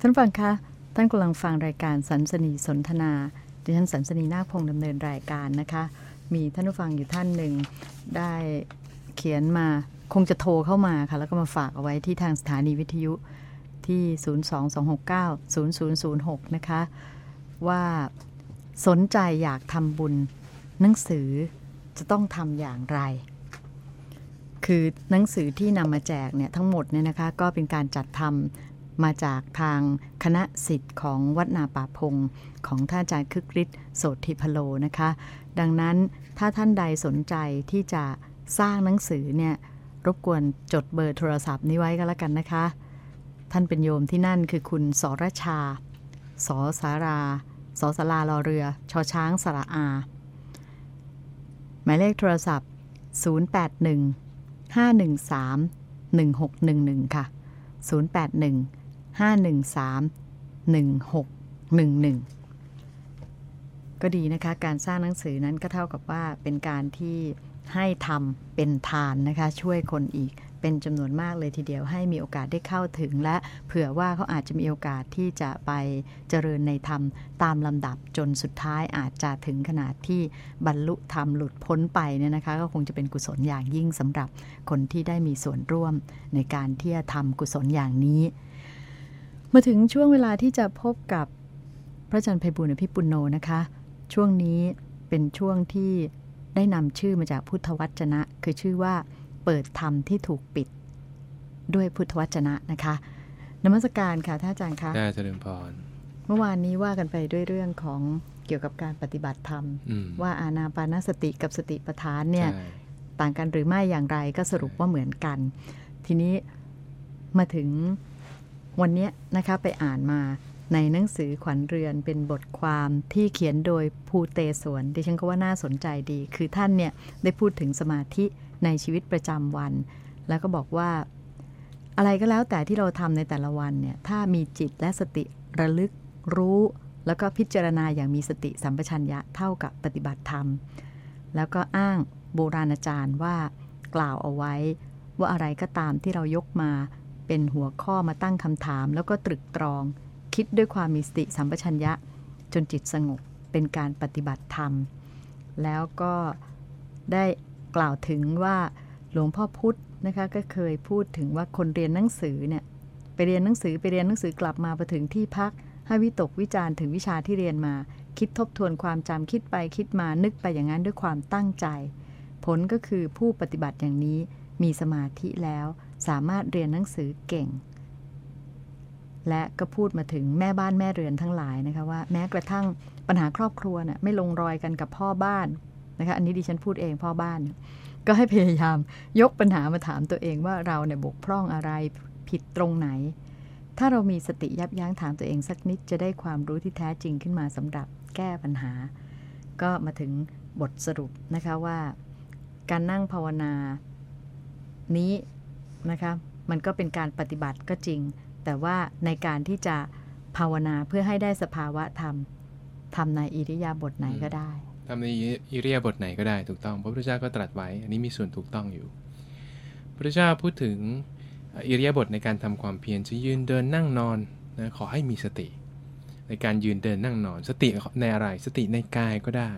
ท่านฟังคะท่านกำลังฟังรายการสันสนีสนทนาดิฉันสันสนีนาคพงษ์ดำเนินรายการนะคะ มีท่านผู้ฟังอยู่ท่านหนึ่งได้เขียนมาคงจะโทรเข้ามาค่ะ แล้วก็มาฝากเอาไว้ที่ทางสถานีวิทยุที่ 022690006 นะคะ ว่าสนใจอยากทำบุญหนังสือจะต้องทำอย่างไร คือหนังสือที่นำมาแจกเนี่ยทั้งหมดเนี่ยนะคะก็เป็นการจัดทำ มาจากทางคณะสิทธิ์ของวัดนาป่าพงของท่านอาจารย์คึกฤทธิ์โสธิพโลนะคะ ดังนั้นถ้าท่านใดสนใจที่จะสร้างหนังสือเนี่ยรบกวนจดเบอร์โทรศัพท์นี้ไว้ก็แล้วกันนะคะ ท่านเป็นโยมที่นั่นคือคุณสรชา สสาราสสลารอเรือ ชอช้างสระอา หมายเลขโทรศัพท์ 081 513 1611 ค่ะ 081 513 1611 ก็ดีนะคะ การสร้างหนังสือนั้นก็เท่ากับว่าเป็นการที่ให้ทำเป็นทานนะคะ ช่วยคนอีกเป็นจำนวนมากเลยทีเดียวให้มีโอกาสได้เข้าถึง และเผื่อว่าเขาอาจจะมีโอกาสที่จะไปเจริญในธรรมตามลำดับจนสุดท้ายอาจจะถึงขนาดที่บรรลุธรรมหลุดพ้นไปเนี่ยนะคะ ก็คงจะเป็นกุศลอย่างยิ่งสำหรับคนที่ได้มีส่วนร่วมในการที่จะทำกุศลอย่างนี้ มาถึงช่วงเวลาที่จะพบกับพระอาจารย์ไพบุญอภิปุโนนะคะ ช่วงนี้เป็นช่วงที่ได้นำชื่อมาจากพุทธวจนะ คือชื่อว่า เปิดธรรมที่ถูกปิด ด้วยพุทธวจนะนะคะนมัสการค่ะท่านอาจารย์คะได้เจริญพรเมื่อวานนี้ว่ากันไปด้วยเรื่องของเกี่ยวกับการปฏิบัติธรรม ว่าอาณาปานสติกับสติปัฏฐานเนี่ยต่างกันหรือไม่อย่างไรก็สรุปว่าเหมือนกัน ทีนี้มาถึง วันนี้นะคะไปอ่านมาในหนังสือขวัญเรือนเป็นบทความที่เขียนโดยภูเตสวนดิฉันก็ว่าน่าสนใจดี คือท่านเนี่ยได้พูดถึงสมาธิในชีวิตประจำวัน แล้วก็บอกว่า อะไรก็แล้วแต่ที่เราทำในแต่ละวันเนี่ยถ้ามีจิตและสติระลึกรู้ แล้วก็พิจารณาอย่างมีสติสัมปชัญญะเท่ากับปฏิบัติธรรม แล้วก็อ้างโบราณอาจารย์ว่ากล่าวเอาไว้ ว่าอะไรก็ตามที่เรายกมา เป็นหัวข้อมาตั้งคำถาม แล้วก็ตรึกตรอง คิดด้วยความมีสติสัมปชัญญะ จนจิตสงบเป็นการปฏิบัติธรรม แล้วก็ได้กล่าวถึงว่าหลวงพ่อพุธนะคะก็เคยพูดถึงว่าคนเรียนหนังสือเนี่ยไปเรียนหนังสือไปเรียนหนังสือกลับมาพอถึงที่พัก ให้วิตกวิจารณ์ถึงวิชาที่เรียนมา คิดทบทวนความจำคิดไปคิดมานึกไปอย่างนั้นด้วยความตั้งใจ ผลก็คือผู้ปฏิบัติอย่างนี้มีสมาธิแล้ว สามารถเรียนหนังสือเก่ง และก็พูดมาถึงแม่บ้านแม่เรือนทั้งหลายนะคะว่าแม้กระทั่งปัญหาครอบครัวเนะ่ยไม่ลงรอยกันกับพ่อบ้านนะคะอันนี้ดิฉันพูดเองพ่อบ้าน ก็ให้พยายามยกปัญหามาถามตัวเองว่าเราเนี่ยบกพร่องอะไรผิดตรงไหน ถ้าเรามีสติยับยั้งถามตัวเองสักนิดจะได้ความรู้ที่แท้จริงขึ้นมาสำหรับแก้ปัญหา ก็มาถึงบทสรุปนะคะว่า การนั่งภาวนานี้ นะคะมันก็เป็นการปฏิบัติก็จริง แต่ว่าในการที่จะภาวนาเพื่อให้ได้สภาวะธรรมทำในอิริยาบถไหนก็ได้ทำในอิริยาบถไหนก็ได้ถูกต้อง พระพุทธเจ้าก็ตรัสไว้ อันนี้มีส่วนถูกต้องอยู่ พระพุทธเจ้าพูดถึงอิริยาบถในการทำความเพียรจะยืนเดินนั่งนอนนะขอให้มีสติ ในการยืนเดินนั่งนอน สติในอะไร สติในกายก็ได้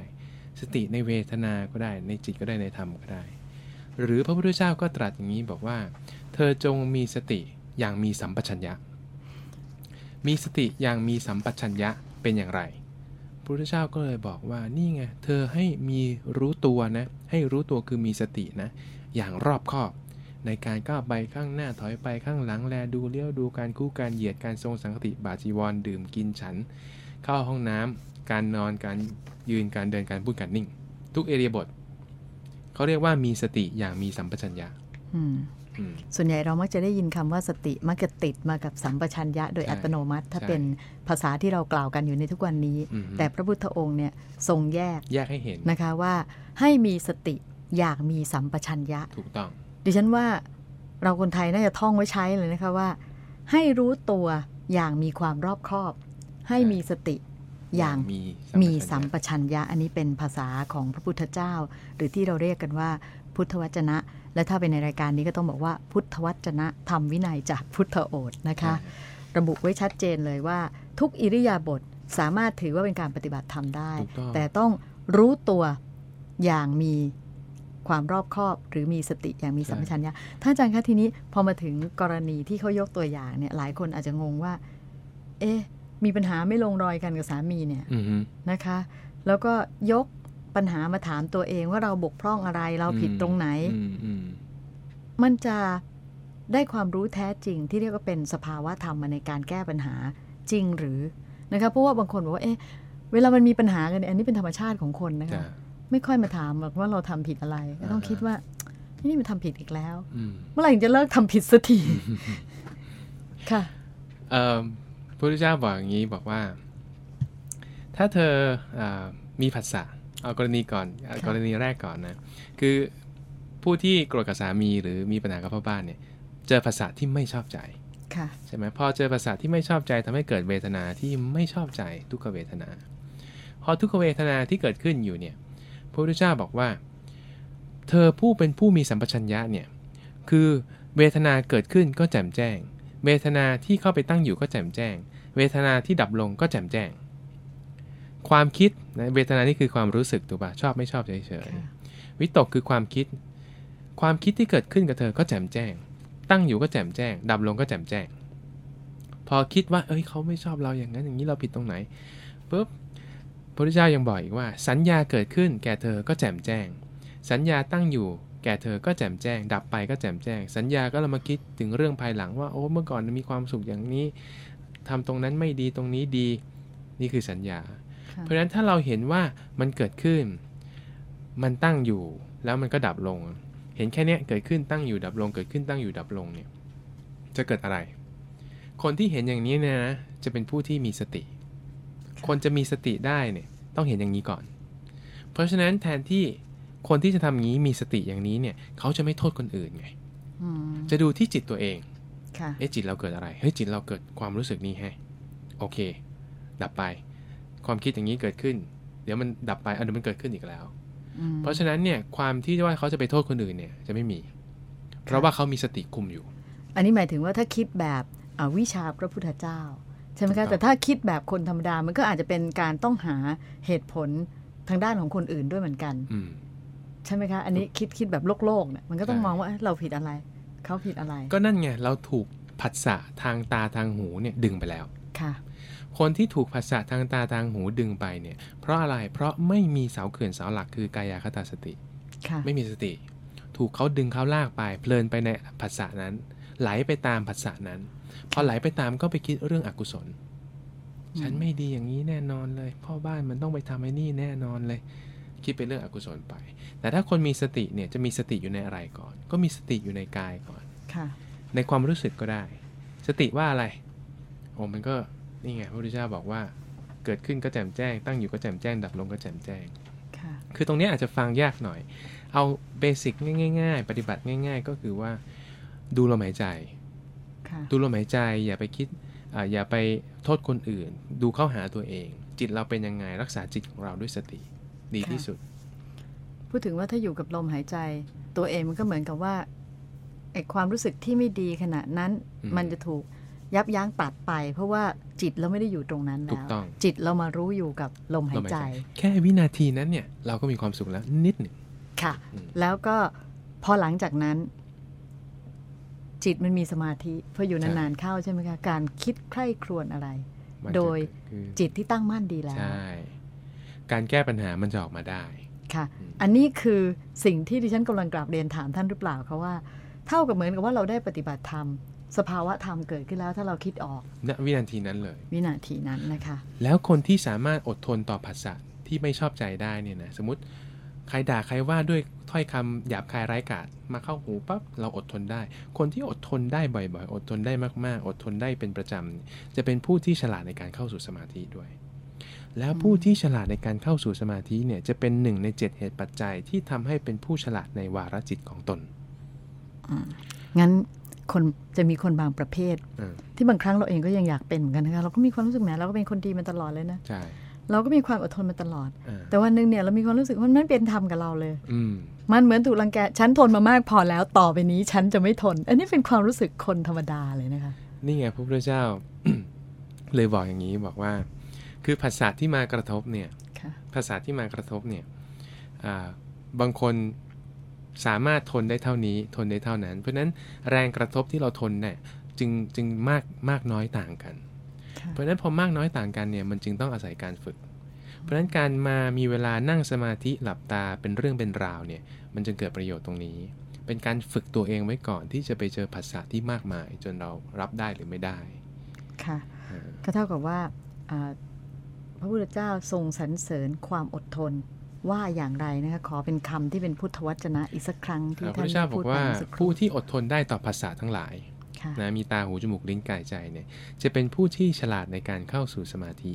สติในเวทนาก็ได้ ในจิตก็ได้ในธรรมก็ได้ หรือพระพุทธเจ้าก็ตรัสอย่างนี้บอกว่า เธอจงมีสติอย่างมีสัมปชัญญะ มีสติอย่างมีสัมปชัญญะเป็นอย่างไรพระพุทธเจ้าก็เลยบอกว่านี่ไงเธอให้มีรู้ตัวนะ ให้รู้ตัวคือมีสตินะ อย่างรอบคอบ ในการก้าวไปข้างหน้าถอยไปข้างหลังแลดูเลี้ยวดูการคู่การเหยียดการทรงสังคติบาจีวรดื่มกินฉัน เข้าห้องน้ำการนอนการยืนการเดินการพูดการนิ่ง ทุกเอเรียบท เขาเรียกว่ามีสติอย่างมีสัมปชัญญะส่วนใหญ่เรามักจะได้ยินคำว่าสติมักจะติดมากับสัมปชัญญะ โดยอัตโนมัติ ถ้าเป็นภาษาที่เรากล่าวกันอยู่ในทุกวันนี้ แต่พระพุทธองค์เนี่ยทรงแยกแยกให้เห็นนะคะว่า ให้มีสติอย่างมีสัมปชัญญะถูกต้อง ดิฉันว่าเราคนไทยน่าจะท่องไว้ใช้เลยนะคะว่า ให้รู้ตัวอย่างมีความรอบคอบ ให้มีสติ อย่างมีสัมปชัญญะ อันนี้เป็นภาษาของพระพุทธเจ้า หรือที่เราเรียกกันว่าพุทธวจนะ และถ้าเป็นในรายการนี้ก็ต้องบอกว่า พุทธวจนะธรรมวินัยจากพุทธโอษนะคะ ระบุไว้ชัดเจนเลยว่า ทุกอิริยาบถสามารถถือว่าเป็นการปฏิบัติธรรมได้ แต่ต้องรู้ตัวอย่างมีความรอบคอบหรือมีสติอย่างมีสัมปชัญญะท่านอาจารย์คะทีนี้พอมาถึงกรณีที่เขายกตัวอย่างเนี่ยหลายคนอาจจะงงว่า เอ๊ะ มีปัญหาไม่ลงรอยกันกับสามีเนี่ยนะคะ แล้วก็ยกปัญหามาถามตัวเองว่าเราบกพร่องอะไรเราผิดตรงไหน มันจะได้ความรู้แท้จริงที่เรียกว่าเป็นสภาวะธรรมมาในการแก้ปัญหาจริงหรือนะคะเพราะว่าบางคนบอกว่าเอ๊ะเวลามันมีปัญหากันอันนี้เป็นธรรมชาติของคนนะคะไม่ค่อยมาถามว่าเราทำผิดอะไรก็ต้องคิดว่านี่มันทำผิดอีกแล้ว เมื่อไหร่จะเลิกทำผิดสักทีค่ะ พระพุทธเจ้าบอกอย่างนี้บอกว่า ถ้าเธออมีผัสสะเอากรณีก่อนกรณีแรกก่อนนะคือผู้ที่โกรธกับสามีหรือมีปัญหากับพ่อบ้านเนี่ย เจอภาษาที่ไม่ชอบใจใช่ไหมพอเจอภาษาที่ไม่ชอบใจทำให้เกิดเวทนาที่ไม่ชอบใจทุกขเวทนา พอทุกขเวทนาที่เกิดขึ้นอยู่เนี่ยพระพุทธเจ้าบอกว่า เธอผู้เป็นผู้มีสัมปชัญญะเนี่ยคือเวทนาเกิดขึ้นก็แจ่มแจ้ง เวทนาที่เข้าไปตั้งอยู่ก็แจ่มแจ้ง เวทนาที่ดับลงก็แจ่มแจ้ง ความคิดนะเวทนานี่คือความรู้สึกถูกปะชอบไม่ชอบเฉยๆวิตกคือความคิด ความคิดที่เกิดขึ้นกับเธอก็แจ่มแจ้ง ตั้งอยู่ก็แจ่มแจ้ง ดับลงก็แจ่มแจ้ง พอคิดว่า เอ้ยเขาไม่ชอบเราอย่างนั้นอย่างนี้เราผิดตรงไหนปุ๊บพุทธเจ้ายังบอกอีกว่า สัญญาเกิดขึ้น แก่เธอก็แจ่มแจ้ง สัญญาตั้งอยู่แก่เธอก็แจ่มแจ้ง ดับไปก็แจ่มแจ้ง สัญญาก็เรามาคิดถึงเรื่องภายหลังว่าโอ้เมื่อก่อนมีความสุขอย่างนี้ ทำตรงนั้นไม่ดีตรงนี้ดี นี่คือสัญญา เพราะฉะนั้นถ้าเราเห็นว่ามันเกิดขึ้น มันตั้งอยู่แล้วมันก็ดับลง เห็นแค่นี้เกิดขึ้นตั้งอยู่ดับลง เกิดขึ้นตั้งอยู่ดับลงเนี่ยจะเกิดอะไร คนที่เห็นอย่างนี้เนี่ยนะจะเป็นผู้ที่มีสติ คนจะมีสติได้เนี่ยต้องเห็นอย่างนี้ก่อน เพราะฉะนั้นแทนที่คนที่จะทำอย่างนี้มีสติอย่างนี้เนี่ย เขาจะไม่โทษคนอื่นไงจะดูที่จิตตัวเอง เอ๊ะจิตเราเกิดอะไร เฮ้ยจิตเราเกิดความรู้สึกนี้แฮะโอเค ดับไป ความคิดอย่างนี้เกิดขึ้น เดี๋ยวมันดับไปอันนี้มันเกิดขึ้นอีกแล้ว เพราะฉะนั้นเนี่ยความที่ว่าเขาจะไปโทษคนอื่นเนี่ยจะไม่มี เพราะว่าเขามีสติคุมอยู่ อันนี้หมายถึงว่าถ้าคิดแบบวิชาพระพุทธเจ้าช่ไหมคะแต่ถ้าคิดแบบคนธรรมดามันก็อาจจะเป็นการต้องหาเหตุผลทางด้านของคนอื่นด้วยเหมือนกันใช่ไหมคะ อันนี้คิดคิดแบบโลกโลกเนี่ยมันก็ต้องมองว่าเราผิดอะไร เขาผิดอะไร ก็นั่นไงเราถูกผัสสะทางตาทางหูเนี่ยดึงไปแล้วค่ะ คนที่ถูกผัสสะทางตาทางหูดึงไปเนี่ย เพราะอะไรเพราะไม่มีเสาเขื่อนเสาหลักคือกายคตาสติไม่มีสติ ถูกเขาดึงเขาลากไป เพลินไปในผัสสะนั้น ไหลไปตามผัสสะนั้น พอไหลไปตามก็ไปคิดเรื่องอกุศล ฉันไม่ดีอย่างนี้แน่นอนเลย พ่อบ้านมันต้องไปทำไอ้นี่แน่นอนเลย คิดเป็นเรื่องอกุศลไป แต่ถ้าคนมีสติเนี่ยจะมีสติอยู่ในอะไรก่อน ก็มีสติอยู่ในกายก่อนค่ะในความรู้สึกก็ได้ สติว่าอะไรโอ้มันก็นี่ไงพระพุทธเจ้าบอกว่าเกิดขึ้นก็แจ่มแจ้ง ตั้งอยู่ก็แจ่มแจ้ง ดับลงก็แจ่มแจ้งค่ะคือตรงนี้อาจจะฟังยากหน่อย เอาเบสิกง่าย ๆ ปฏิบัติง่าย ๆ ก็คือว่าดูลมหายใจ ดูลมหายใจอย่าไปคิดออย่าไปโทษคนอื่น ดูเข้าหาตัวเอง จิตเราเป็นยังไงรักษาจิตของเราด้วยสติ ดีที่สุด พูดถึงว่าถ้าอยู่กับลมหายใจ ตัวเองมันก็เหมือนกับว่าไอ้ความรู้สึกที่ไม่ดีขณะนั้น มันจะถูกยับยั้งตัดไป เพราะว่าจิตเราไม่ได้อยู่ตรงนั้นแล้ว จิตเรามารู้อยู่กับลมหายใจ แค่วินาทีนั้นเนี่ย เราก็มีความสุขแล้วนิดหนึ่งค่ะ แล้วก็พอหลังจากนั้น จิตมันมีสมาธิพออยู่นานๆเข้าใช่ไหมคะการคิดใคร่ครวญอะไร โดยจิตที่ตั้งมั่นดีแล้วใช่ การแก้ปัญหามันจะออกมาได้ค่ะ อันนี้คือสิ่งที่ดิฉันกำลังกราบเรียนถามท่านหรือเปล่าคะว่า เท่ากับเหมือนกับว่าเราได้ปฏิบัติธรรม สภาวะธรรมเกิดขึ้นแล้วถ้าเราคิดออกณวินาทีนั้นเลย วินาทีนั้นนะคะ แล้วคนที่สามารถอดทนต่อภาษาที่ไม่ชอบใจได้เนี่ยนะสมมติใครด่าใครว่าด้วยถ้อยคำหยาบคายไร้กาศมาเข้าหูปั๊บเราอดทนได้ คนที่อดทนได้บ่อยๆ อดทนได้มากๆ อดทนได้เป็นประจำจะเป็นผู้ที่ฉลาดในการเข้าสู่สมาธิด้วย แล้วผู้ที่ฉลาดในการเข้าสู่สมาธิเนี่ยจะเป็นหนึ่งในเจ็ดเหตุปัจจัยที่ทำให้เป็นผู้ฉลาดในวาระจิตของตนงั้นคนจะมีคนบางประเภท ที่บางครั้งเราเองก็ยังอยากเป็นเหมือนกันนะคะเราก็มีความรู้สึกแหมเราก็เป็นคนดีมาตลอดเลยนะใช่เราก็มีความอดทนมาตลอด แต่วันหนึ่งเนี่ยเรามีความรู้สึกว่ามันไม่เป็นธรรมกับเราเลยมันเหมือนถูกรังแกฉันทนมามากพอแล้วต่อไปนี้ฉันจะไม่ทน อันนี้เป็นความรู้สึกคนธรรมดาเลยนะคะ นี่ไงพระพุทธเจ้าเลยบอกอย่างนี้บอกว่า คือภาษาที่มากระทบเนี่ยภาษาที่มากระทบเนี่ยบางคนสามารถทนได้เท่านี้ทนได้เท่านั้น เพราะฉะนั้นแรงกระทบที่เราทนเนี่ยจึงจึงมากมากน้อยต่างกัน เพราะฉะนั้นพอมากน้อยต่างกันเนี่ยมันจึงต้องอาศัยการฝึก เพราะฉะนั้นการมามีเวลานั่งสมาธิหลับตาเป็นเรื่องเป็นราวเนี่ยมันจึงเกิดประโยชน์ตรงนี้ เป็นการฝึกตัวเองไว้ก่อนที่จะไปเจอภาษาที่มากมาย จนเรารับได้หรือไม่ได้ ค่ะก็เท่ากับว่า พระพุทธเจ้าทรงสรรเสริญความอดทนว่าอย่างไรนะคะขอเป็นคำที่เป็นพุทธวจนะอีกสักครั้งที่ท่านพูดว่าผู้ที่อดทนได้ต่อภาษาทั้งหลายนะมีตาหูจมูกลิ้นกายใจเนี่ยจะเป็นผู้ที่ฉลาดในการเข้าสู่สมาธิ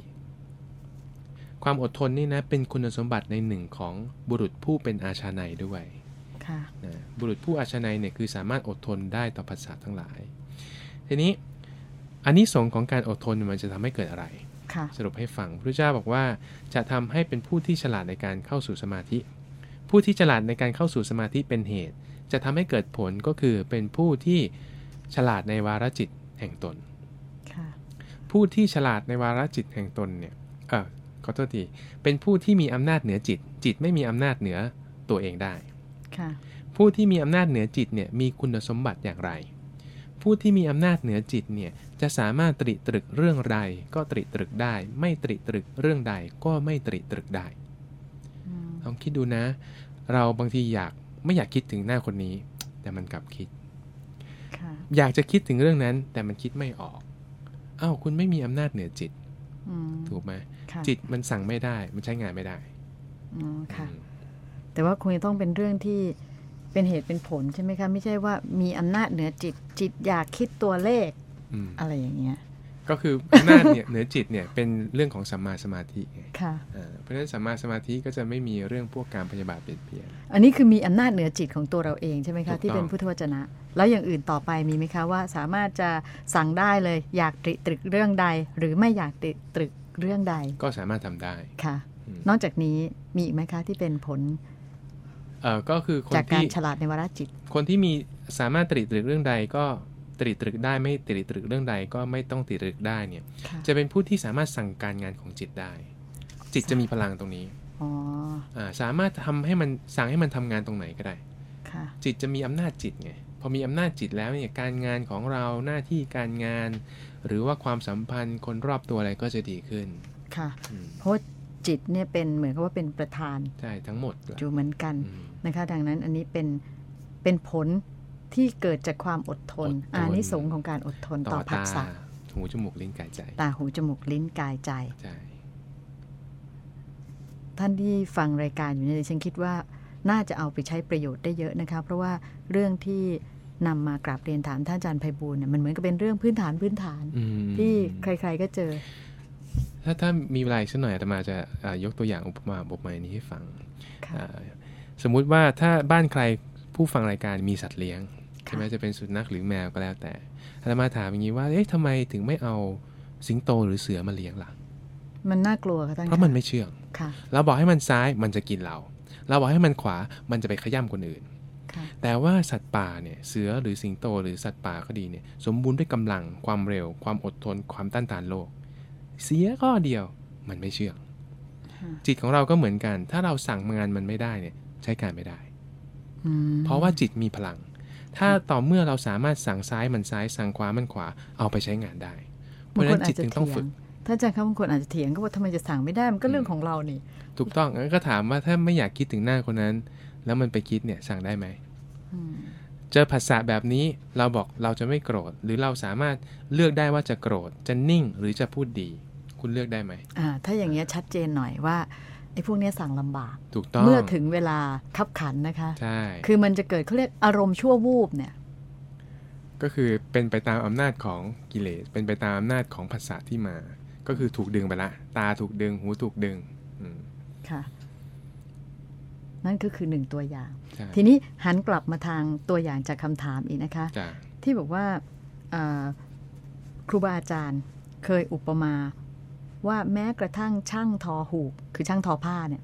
ความอดทนนี่นะเป็นคุณสมบัติในหนึ่งของบุรุษผู้เป็นอาชาในด้วยนะบุรุษผู้อาชาในเนี่ยคือสามารถอดทนได้ต่อภาษาทั้งหลาย ทีนี้อันนี้สงของการอดทนมันจะทำให้เกิดอะไร สรุปให้ฟังพระเจ้าบอกว่าจะทำให้เป็นผู้ที่ฉลาดในการเข้าสู่สมาธิ ผู้ที่ฉลาดในการเข้าสู่สมาธิเป็นเหตุ จะทำให้เกิดผลก็คือเป็นผู้ที่ฉลาดในวาระจิตแห่งตนผู้ที่ฉลาดในวาระจิตแห่งตนเนี่ยเออขอโทษทีเป็นผู้ที่มีอำนาจเหนือจิต จิตไม่มีอำนาจเหนือตัวเองได้ ผู้ที่มีอำนาจเหนือจิตเนี่ยมีคุณสมบัติอย่างไร ผู้ที่มีอำนาจเหนือจิตเนี่ยจะสามารถตริตรึกเรื่องใดก็ตริตรึกได้ ไม่ตริตรึกเรื่องใดก็ไม่ตริตรึกได้ลองคิดดูนะ เราบางทีอยากไม่อยากคิดถึงหน้าคนนี้ แต่มันกลับคิด อยากจะคิดถึงเรื่องนั้น แต่มันคิดไม่ออกอ้าวคุณไม่มีอำนาจเหนือจิตถูกไหมจิตมันสั่งไม่ได้ มันใช้งานไม่ได้อ๋อค่ะ แต่ว่าคงจะต้องเป็นเรื่องที่ เป็นเหตุเป็นผลใช่ไหมคะไม่ใช่ว่ามีอำนาจเหนือจิตจิตอยากคิดตัวเลขอะไรอย่างเงี้ยก็คืออำนาจเนี่ยเหนือจิตเนี่ยเป็นเรื่องของสัมมาสมาธิค่ะเพราะฉะนั้นสัมมาสมาธิก็จะไม่มีเรื่องพวกการพยาบาทเปลี่ยนเปลี่ยนอันนี้คือมีอำนาจเหนือจิตของตัวเราเองใช่ไหมคะที่เป็นพุทธวจนะ แล้วอย่างอื่นต่อไปมีไหมคะว่าสามารถจะสั่งได้เลยอยากตรึกตรึกเรื่องใด หรือไม่อยากตรึกตรึกเรื่องใด ก็สามารถทำได้ค่ะ นอกจากนี้มีอีกไหมคะที่เป็นผล เอ่อก็คือจากการฉลาดในวาระจิต คนที่มีสามารถตรึกตรึกเรื่องใดก็ตรีตรึกได้ไม่ตรีตรึกเรื่องใดก็ไม่ต้องตรีตรึกได้เนี่ย จะเป็นผู้ที่สามารถสั่งการงานของจิตได้ จิตจะมีพลังตรงนี้อสามารถทำให้มันสั่งให้มันทำงานตรงไหนก็ได้จิตจะมีอำนาจจิตไงพอมีอำนาจจิตแล้วเนี่ยการงานของเราหน้าที่การงาน หรือว่าความสัมพันธ์คนรอบตัวอะไรก็จะดีขึ้นค่ะเพราะ จิตเนี่ยเป็นเหมือนกับว่าเป็นประธานใช่ทั้งหมดอยู่เหมือนกันนะคะ ดังนั้นอันนี้เป็นเป็นผลที่เกิดจากความอดทนอานิสงส์ของการอดทนต่อผัสสะหูจมูกลิ้นกายใจ ตาหูจมูกลิ้นกายใจท่านที่ฟังรายการอยู่เนี่ยฉันคิดว่าน่าจะเอาไปใช้ประโยชน์ได้เยอะนะคะ เพราะว่าเรื่องที่นำมากราบเรียนถามท่านอาจารย์ไพบูลเนี่ยมันเหมือนกับเป็นเรื่องพื้นฐานพื้นฐานที่ใคร ๆก็เจอ ถ้าถ้ามีเวลาสักหน่อยอาตมาจะยกตัวอย่างอุปมาบทใหม่นี้ให้ฟัง สมมุติว่าถ้าบ้านใครผู้ฟังรายการมีสัตว์เลี้ยงใช่ไหมจะเป็นสุนัขหรือแมวก็แล้วแต่อาตมาถามอย่างนี้ว่า เอ๊ะทำไมถึงไม่เอาสิงโตหรือเสือมาเลี้ยงล่ะ มันน่ากลัวค่ะท่านเพราะมันไม่เชื่องเราบอกให้มันซ้ายมันจะกินเรา เราบอกให้มันขวามันจะไปขย่ำคนอื่น แต่ว่าสัตว์ป่าเนี่ยเสือหรือสิงโตหรือสัตว์ป่าก็ดีเนี่ยสมบูรณ์ด้วยกำลังความเร็ว ความอดทนความต้านทานโลก เสียก็เดียวมันไม่เชื่องจิตของเราก็เหมือนกัน ถ้าเราสั่งงานมันไม่ได้เนี่ย ใช้การไม่ได้เพราะว่าจิตมีพลัง ถ้าต่อเมื่อเราสามารถสั่งซ้ายมันซ้ายสั่งขวามันขวาเอาไปใช้งานได้ เพราะฉะนั้นจิตจึงต้องฝึกถ้าอาจารย์ครับบางคนอาจจะเถียงก็ว่าทำไมจะสั่งไม่ได้มันก็เรื่องของเรานี่ ถูกต้องงั้นก็ถามว่าถ้าไม่อยากคิดถึงหน้าคนนั้น แล้วมันไปคิดเนี่ยสั่งได้ไหม เจอภาษาแบบนี้เราบอกเราจะไม่โกรธ หรือเราสามารถเลือกได้ว่าจะโกรธจะนิ่งหรือจะพูดดี คุณเลือกได้ไหมอ่าถ้าอย่างเงี้ยชัดเจนหน่อยว่าไอ้พวกนี้สั่งลำบาก ถูกต้อง เมื่อถึงเวลาขับขันนะคะ ใช่ คือมันจะเกิดเขาเรียกอารมณ์ชั่ววูบเนี่ย ก็คือเป็นไปตามอำนาจของกิเลส เป็นไปตามอำนาจของภาษาที่มา ก็คือถูกดึงไปละ ตาถูกดึง หูถูกดึง ค่ะ นั่นก็คือหนึ่งตัวอย่าง ทีนี้หันกลับมาทางตัวอย่างจากคำถามอีกนะคะ ที่บอกว่าครูบาอาจารย์เคยอุปมาว่าแม้กระทั่งช่างทอหูก คือช่างทอผ้าเนี่ย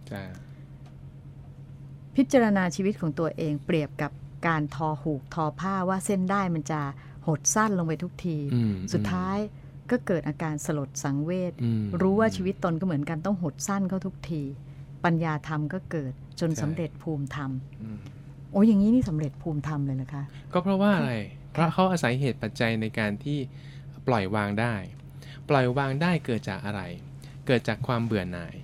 พิจารณาชีวิตของตัวเองเปรียบกับการทอหูกทอผ้าว่าเส้นได้มันจะหดสั้นลงไปทุกที สุดท้ายก็เกิดอาการสลดสังเวชรู้ว่าชีวิตตนก็เหมือนกันต้องหดสั้นเข้าทุกที ปัญญาธรรมก็เกิด จนสำเร็จภูมิธรรมโอ้อย่างนี้นี่สำเร็จภูมิธรรมเลยนะคะ ก็เพราะว่าอะไรเพราะเขาอาศัยเหตุปัจจัยในการที่ปล่อยวางได้ ปล่อยวางได้เกิดจากอะไร เกิดจากความเบื่อหน่าย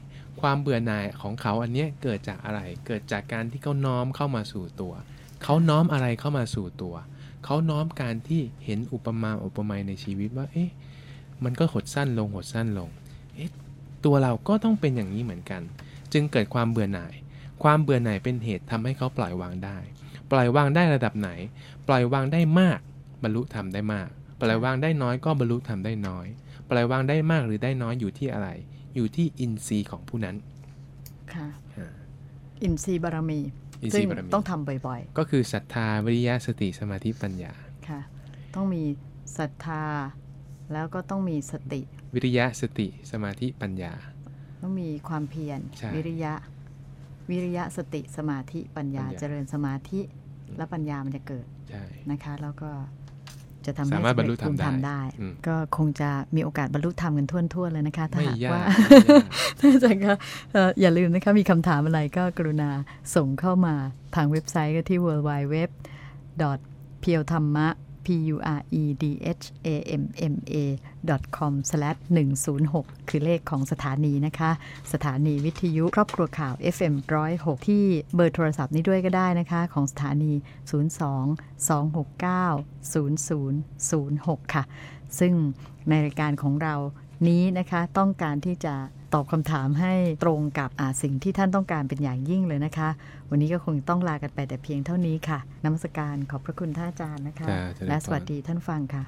ความเบื่อหน่ายของเขาอันนี้เกิดจากอะไร เกิดจากการที่เขาน้อมเข้ามาสู่ตัว เขาน้อมอะไรเข้ามาสู่ตัว เขาน้อมการที่เห็นอุปมาอุปไมยในชีวิตว่า เอ๊ะ มันก็หดสั้นลงหดสั้นลง เอ๊ะ ตัวเราก็ต้องเป็นอย่างนี้เหมือนกัน จึงเกิดความเบื่อหน่าย ความเบื่อหน่ายเป็นเหตุทำให้เขาปล่อยวางได้ ปล่อยวางได้ระดับไหน ปล่อยวางได้มากบรรลุธรรมได้มาก ปล่อยวางได้น้อยก็บรรลุธรรมได้น้อย ปล่อยวางได้มากหรือได้น้อยอยู่ที่อะไร อยู่ที่อินทรีย์ของผู้นั้น ค่ะ อินทรีย์บารมีซึ่งต้องทำบ่อยๆ ก็คือศรัทธาวิริยะสติสมาธิปัญญา ค่ะ ต้องมีศรัทธาแล้วก็ต้องมีสติ วิริยะสติสมาธิปัญญา ต้องมีความเพียรวิริยะ วิริยะสติสมาธิปัญญาเจริญสมาธิและปัญญามันจะเกิดนะคะแล้วก็จะทำให้สามารถบรรลุธรรมได้ก็คงจะมีโอกาสบรรลุธรรมกันทั่วๆเลยนะคะถ้าหากว่าท่านอาจารย์ก็อย่าลืมนะคะมีคำถามอะไรก็กรุณาส่งเข้ามาทางเว็บไซต์ก็ที่ w w w p i e w t h a m m a p u r e d h a m m a com 106คือเลขของสถานีนะคะ สถานีวิทยุครอบครัวข่าว FM 106 ที่เบอร์โทรศัพท์นี้ด้วยก็ได้นะคะ ของสถานี 02 269 0006 ค่ะ ซึ่งในรายการของเรานี้นะคะต้องการที่จะ ตอบคำถามให้ตรงกับสิ่งที่ท่านต้องการเป็นอย่างยิ่งเลยนะคะ วันนี้ก็คงต้องลากันไปแต่เพียงเท่านี้ค่ะนมัสการขอบพระคุณท่านอาจารย์นะคะ และสวัสดีท่านฟังค่ะ